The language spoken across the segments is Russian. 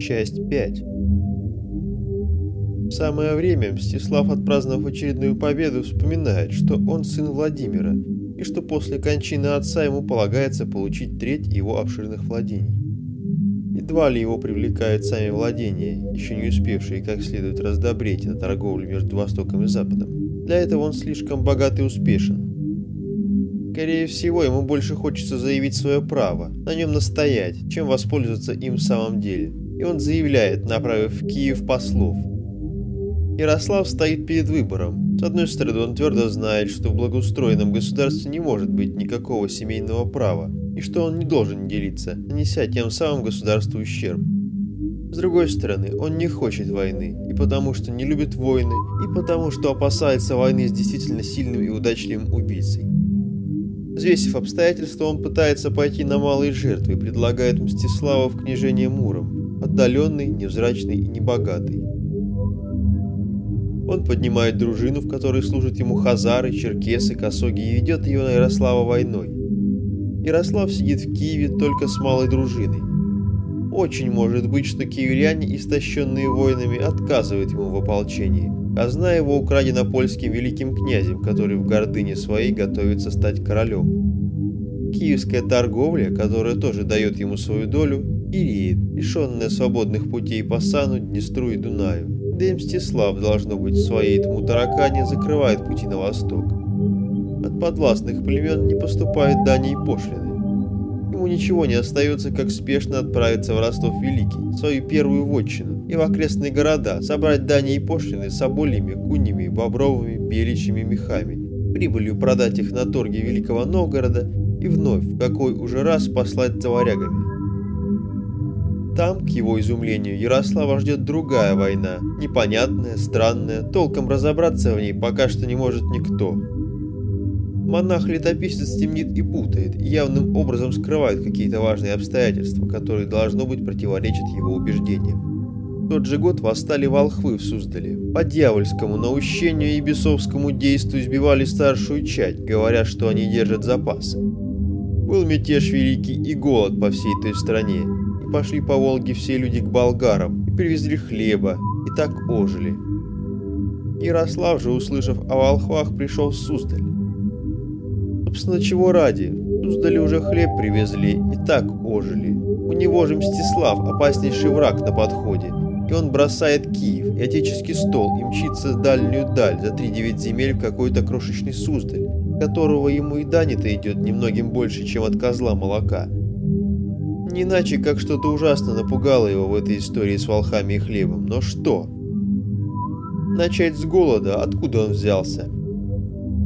Часть 5 В самое время Мстислав, отпраздновав очередную победу, вспоминает, что он сын Владимира, и что после кончины отца ему полагается получить треть его обширных владений. Едва ли его привлекают сами владения, еще не успевшие как следует раздобреть на торговлю между Востоком и Западом. Для этого он слишком богат и успешен, Скорее всего, ему больше хочется заявить свое право, на нем настоять, чем воспользоваться им в самом деле. И он заявляет, направив в Киев послов. Ярослав стоит перед выбором. С одной стороны, он твердо знает, что в благоустроенном государстве не может быть никакого семейного права, и что он не должен делиться, нанеся тем самым государству ущерб. С другой стороны, он не хочет войны, и потому что не любит войны, и потому что опасается войны с действительно сильным и удачливым убийцей. Взвесив обстоятельства, он пытается пойти на малые жертвы и предлагает Мстислава в княжение Муром, отдаленный, невзрачный и небогатый. Он поднимает дружину, в которой служат ему хазары, черкесы, косоги и ведет ее на Ярослава войной. Ярослав сидит в Киеве только с малой дружиной. Очень может быть, что киевляне, истощенные войнами, отказывают ему в ополчении, Казна его украдена польским великим князем, который в гордыне своей готовится стать королем. Киевская торговля, которая тоже дает ему свою долю, иреет, лишенная свободных путей по Сану, Днестру и Дунаю. Да и Мстислав, должно быть, в своей тому таракане закрывает пути на восток. От подвластных племен не поступает дани и пошлины ему ничего не остается, как спешно отправиться в Ростов-Великий, свою первую вотчину, и в окрестные города, собрать дани и пошлины с обольями, кунями, бобровыми, беличьими мехами, прибылью продать их на торге Великого Новгорода и вновь, какой уже раз послать за варягами. Там, к его изумлению, Ярослава ждет другая война, непонятная, странная, толком разобраться в ней пока что не может никто. Монах-летописец темнит и путает, и явным образом скрывает какие-то важные обстоятельства, которые, должно быть, противоречат его убеждениям. В тот же год восстали волхвы в Суздале. По дьявольскому наущению и бесовскому действу избивали старшую часть, говоря, что они держат запасы. Был мятеж великий и голод по всей той стране, пошли по Волге все люди к болгарам, и привезли хлеба, и так ожили. Ярослав же, услышав о волхвах, пришел в Суздаль. Собственно, чего ради? Туздали уже хлеб привезли и так ожили. У него же Мстислав, опаснейший враг на подходе. И он бросает Киев и отеческий стол и мчится в дальнюю даль за три девять земель в какой-то крошечный Суздаль, которого ему и дани-то идет немногим больше, чем от козла молока. Не иначе, как что-то ужасно напугало его в этой истории с волхами и хлебом. Но что? Начать с голода, откуда он взялся?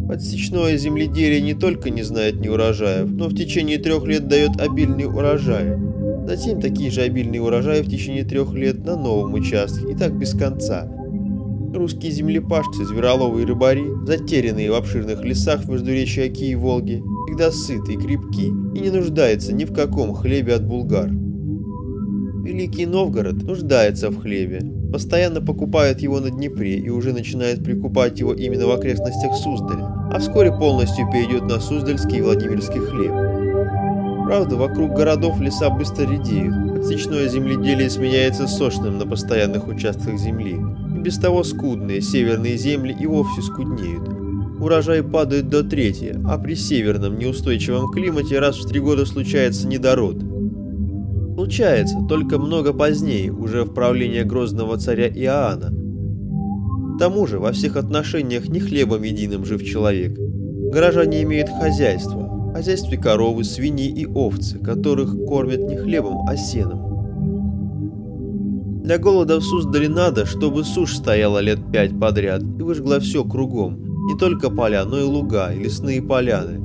Подсечное земледелие не только не знает неурожаев, но в течение трех лет дает обильные урожаи. Затем такие же обильные урожаи в течение трех лет на новом участке, и так без конца. Русские землепашцы, звероловые рыбари, затерянные в обширных лесах между речи Оки и Волги, всегда сыты и крепки, и не нуждаются ни в каком хлебе от булгар. Великий Новгород нуждается в хлебе, постоянно покупает его на Днепре и уже начинает прикупать его именно в окрестностях Суздаля а вскоре полностью перейдет на Суздальский и Владимирский хлеб. Правда, вокруг городов леса быстро редеют, отсечное земледелие сменяется сочным на постоянных участках земли. без того скудные северные земли и вовсе скуднеют. Урожай падает до трети, а при северном неустойчивом климате раз в три года случается недород. Случается, только много позднее, уже в правлении грозного царя Иоанна, к тому же во всех отношениях не хлебом единым жив человек. Горожане имеют хозяйство. В хозяйстве коровы, свиньи и овцы, которых кормят не хлебом, а сеном. Для голода в Суздале надо, чтобы сушь стояла лет пять подряд и выжгла все кругом, не только поля, но и луга, и лесные поляны.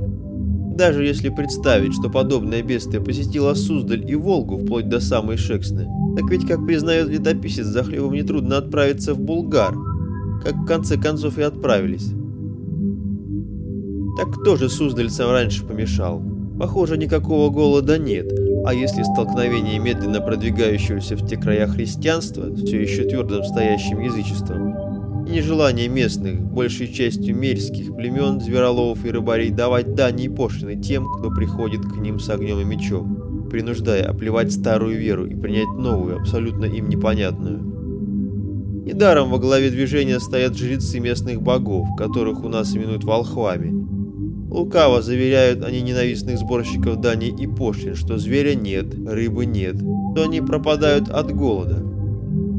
Даже если представить, что подобное бедствие посетило Суздаль и Волгу вплоть до самой Шексны, так ведь, как признает летописец, за хлебом нетрудно отправиться в Булгар, как в конце концов и отправились. Так кто же суздальцам раньше помешал? Похоже, никакого голода нет, а если столкновение медленно продвигающегося в те края христианства, все еще твердым стоящим язычеством, и нежелание местных, большей частью мельских племен, звероловов и рыбарей давать дани и пошлины тем, кто приходит к ним с огнем и мечом, принуждая оплевать старую веру и принять новую, абсолютно им непонятную. Недаром во главе движения стоят жрецы местных богов, которых у нас именуют волхвами. Лукаво заверяют они ненавистных сборщиков дани и пошлин, что зверя нет, рыбы нет, что они пропадают от голода.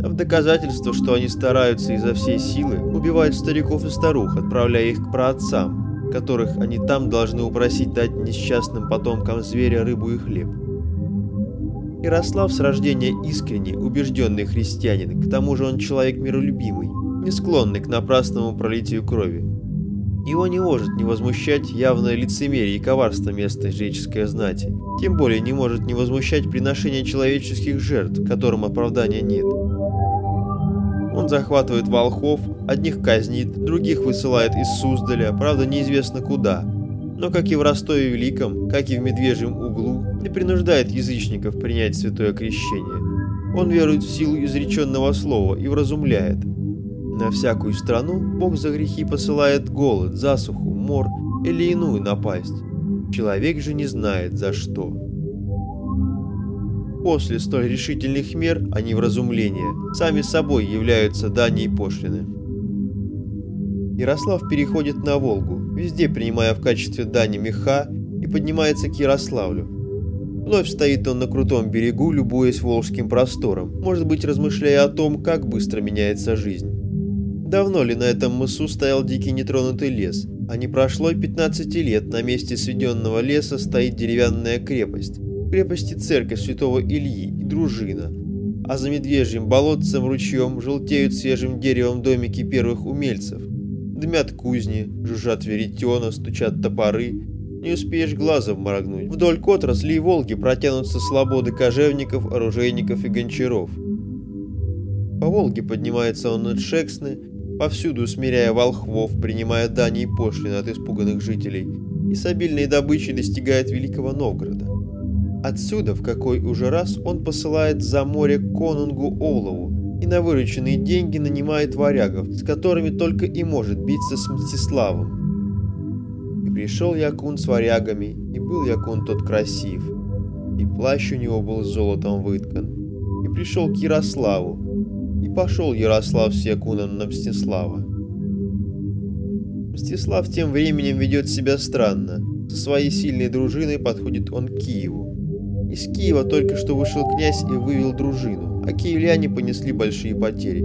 В доказательство, что они стараются изо всей силы, убивают стариков и старух, отправляя их к праотцам, которых они там должны упросить дать несчастным потомкам зверя рыбу и хлеб. Ярослав с рождения искренний, убежденный христианин, к тому же он человек миролюбимый, не склонный к напрасному пролитию крови. Его не может не возмущать явное лицемерие и коварство местной жреческой знати, тем более не может не возмущать приношение человеческих жертв, которым оправдания нет. Он захватывает волхов, одних казнит, других высылает из Суздаля, правда неизвестно куда. Но как и в Ростове Великом, как и в Медвежьем углу, не принуждает язычников принять святое крещение. Он верует в силу изреченного слова и вразумляет. На всякую страну Бог за грехи посылает голод, засуху, мор или иную напасть. Человек же не знает за что. После столь решительных мер они вразумления сами собой являются дани и пошлины. Ярослав переходит на Волгу, везде принимая в качестве дани меха и поднимается к Ярославлю. Вновь стоит он на крутом берегу, любуясь волжским простором, может быть, размышляя о том, как быстро меняется жизнь. Давно ли на этом мысу стоял дикий нетронутый лес, а не прошло 15 лет на месте сведенного леса стоит деревянная крепость, в крепости церковь святого Ильи и дружина, а за медвежьим болотцем ручьем желтеют свежим деревом домики первых умельцев. Дымят кузни, жужжат веретена, стучат топоры. Не успеешь глазом моргнуть. Вдоль к отрасли и Волги протянутся слободы кожевников, оружейников и гончаров. По Волге поднимается он над Шексны, повсюду смиряя волхвов, принимая дани и пошлины от испуганных жителей, и с обильной добычей достигает Великого Новгорода. Отсюда в какой уже раз он посылает за море конунгу Олову и на вырученные деньги нанимает варягов, с которыми только и может биться с Мстиславом. И пришел Якун с варягами, и был Якун тот красив, и плащ у него был золотом выткан. И пришел к Ярославу, и пошел Ярослав с Якуном на Мстислава. Мстислав тем временем ведет себя странно. Со своей сильной дружиной подходит он к Киеву. Из Киева только что вышел князь и вывел дружину, а киевляне понесли большие потери.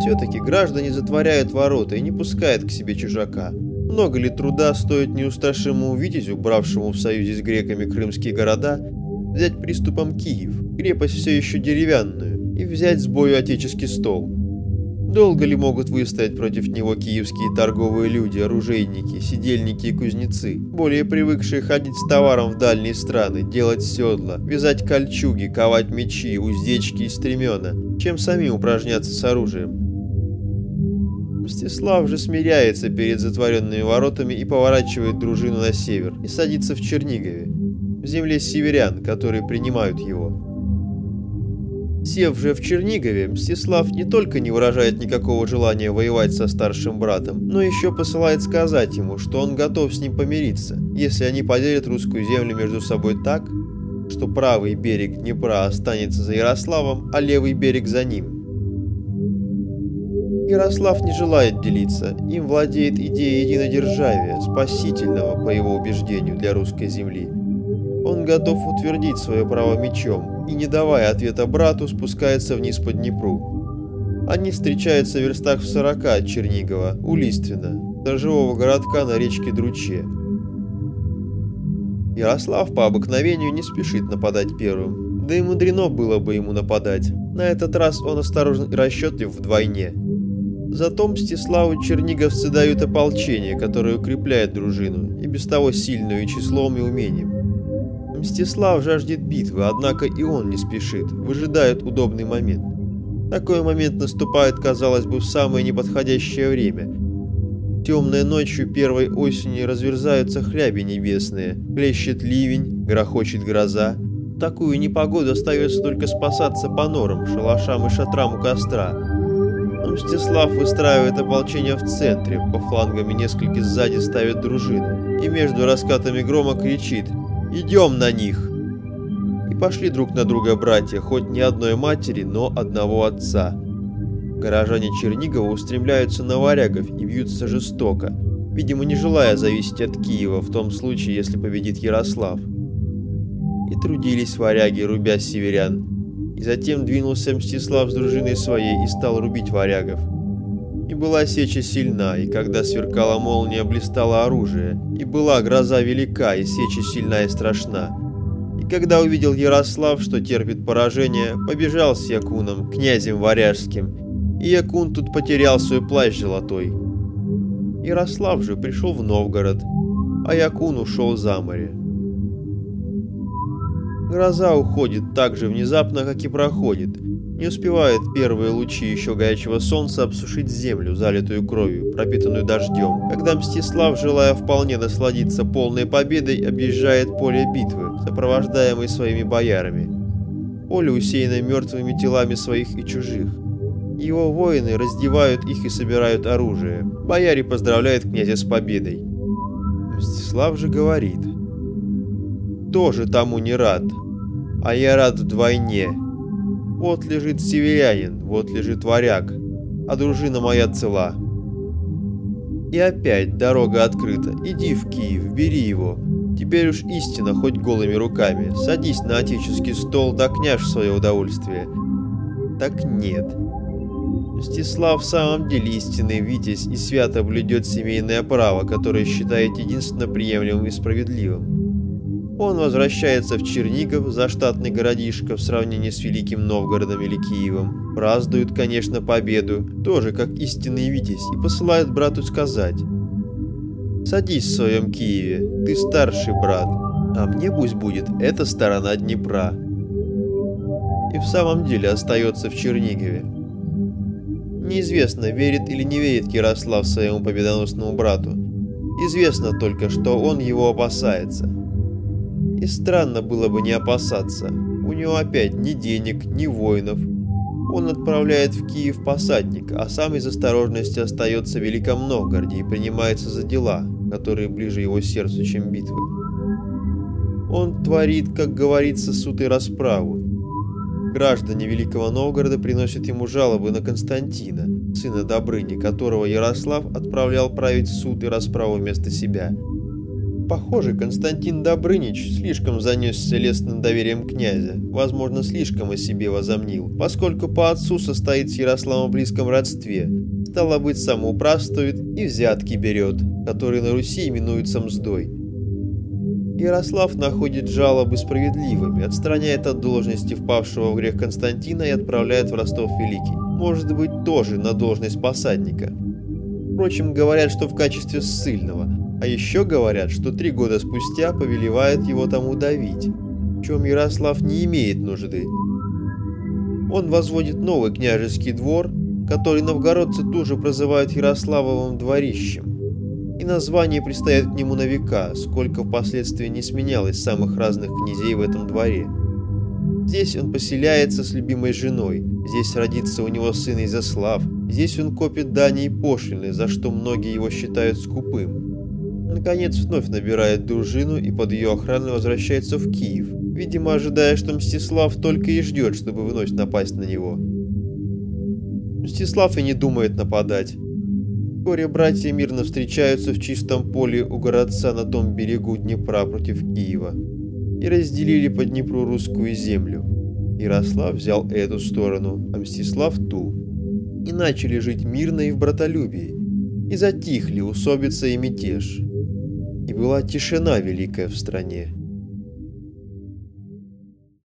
Все-таки граждане затворяют ворота и не пускают к себе чужака. Много ли труда стоит неустрашимому витязю, бравшему в союзе с греками крымские города, взять приступом Киев, крепость все еще деревянную, и взять с бою отеческий стол? Долго ли могут выстоять против него киевские торговые люди, оружейники, сидельники и кузнецы, более привыкшие ходить с товаром в дальние страны, делать седла, вязать кольчуги, ковать мечи, уздечки и стремена, чем самим упражняться с оружием? Мстислав же смиряется перед затворенными воротами и поворачивает дружину на север и садится в Чернигове, в земле северян, которые принимают его. Сев же в Чернигове, Мстислав не только не выражает никакого желания воевать со старшим братом, но еще посылает сказать ему, что он готов с ним помириться, если они поделят русскую землю между собой так, что правый берег Днепра останется за Ярославом, а левый берег за ним. Ярослав не желает делиться, им владеет идея единодержавия, спасительного, по его убеждению, для русской земли. Он готов утвердить свое право мечом и, не давая ответа брату, спускается вниз по Днепру. Они встречаются в верстах в сорока от Чернигова, у Листвина, торжевого городка на речке Друче. Ярослав по обыкновению не спешит нападать первым, да и мудрено было бы ему нападать. На этот раз он осторожен и расчетлив вдвойне. Зато Мстиславу черниговцы дают ополчение, которое укрепляет дружину, и без того сильную и числом, и умением. Мстислав жаждет битвы, однако и он не спешит, выжидает удобный момент. Такой момент наступает, казалось бы, в самое неподходящее время. Темной ночью первой осени разверзаются хляби небесные, плещет ливень, грохочет гроза. В такую непогоду остается только спасаться по норам, шалашам и шатрам у костра. Но Мстислав выстраивает ополчение в центре, по флангам и несколько сзади ставит дружину, и между раскатами грома кричит «Идем на них!» пошли друг на друга братья, хоть не одной матери, но одного отца. Горожане Чернигова устремляются на варягов и бьются жестоко, видимо, не желая зависеть от Киева в том случае, если победит Ярослав. И трудились варяги, рубя северян. И затем двинулся Мстислав с дружиной своей и стал рубить варягов. И была сеча сильна, и когда сверкала молния, блистало оружие, и была гроза велика, и сеча сильна и страшна. И когда увидел Ярослав, что терпит поражение, побежал с Якуном, князем варяжским, и Якун тут потерял свой плащ золотой. Ярослав же пришел в Новгород, а Якун ушел за море. Гроза уходит так же внезапно, как и проходит. Не успевают первые лучи еще горячего солнца обсушить землю, залитую кровью, пропитанную дождем, когда Мстислав, желая вполне насладиться полной победой, объезжает поле битвы, сопровождаемый своими боярами. Поле усеяно мертвыми телами своих и чужих. Его воины раздевают их и собирают оружие. Бояре поздравляют князя с победой. Мстислав же говорит. «Тоже тому не рад, а я рад вдвойне. Вот лежит северянин, вот лежит варяг, а дружина моя цела. И опять дорога открыта. Иди в Киев, бери его. Теперь уж истина, хоть голыми руками. Садись на отеческий стол, да княж свое удовольствие. Так нет. Мстислав в самом деле истинный витязь и свято блюдет семейное право, которое считает единственно приемлемым и справедливым. Он возвращается в Чернигов, заштатный городишко, в сравнении с Великим Новгородом или Киевом. Празднуют, конечно, победу, тоже как истинный витязь, и посылают брату сказать. «Садись в своем Киеве, ты старший брат, а мне пусть будет эта сторона Днепра». И в самом деле остается в Чернигове. Неизвестно, верит или не верит Ярослав своему победоносному брату. Известно только, что он его опасается. И странно было бы не опасаться. У него опять ни денег, ни воинов. Он отправляет в Киев посадник, а сам из осторожности остается в Великом Новгороде и принимается за дела, которые ближе его сердцу, чем битвы. Он творит, как говорится, суд и расправу. Граждане Великого Новгорода приносят ему жалобы на Константина, сына Добрыни, которого Ярослав отправлял править суд и расправу вместо себя – Похоже, Константин Добрынич слишком занесся лестным доверием князя, возможно, слишком о себе возомнил, поскольку по отцу состоит с Ярославом в близком родстве, стало быть, самоуправствует и взятки берет, которые на Руси именуются мздой. Ярослав находит жалобы справедливыми, отстраняет от должности впавшего в грех Константина и отправляет в Ростов Великий. Может быть, тоже на должность посадника. Впрочем, говорят, что в качестве ссыльного – а еще говорят, что три года спустя повелевает его тому давить, в чем Ярослав не имеет нужды. Он возводит новый княжеский двор, который новгородцы тоже прозывают Ярославовым дворищем. И название пристает к нему на века, сколько впоследствии не сменялось самых разных князей в этом дворе. Здесь он поселяется с любимой женой, здесь родится у него сын Изяслав, здесь он копит дани и пошлины, за что многие его считают скупым. Наконец вновь набирает дружину и под ее охраной возвращается в Киев, видимо ожидая, что Мстислав только и ждет, чтобы вновь напасть на него. Мстислав и не думает нападать. Вскоре братья мирно встречаются в чистом поле у городца на том берегу Днепра против Киева и разделили по Днепру русскую землю. Ярослав взял эту сторону, а Мстислав ту. И начали жить мирно и в братолюбии, и затихли усобица и мятеж и была тишина великая в стране.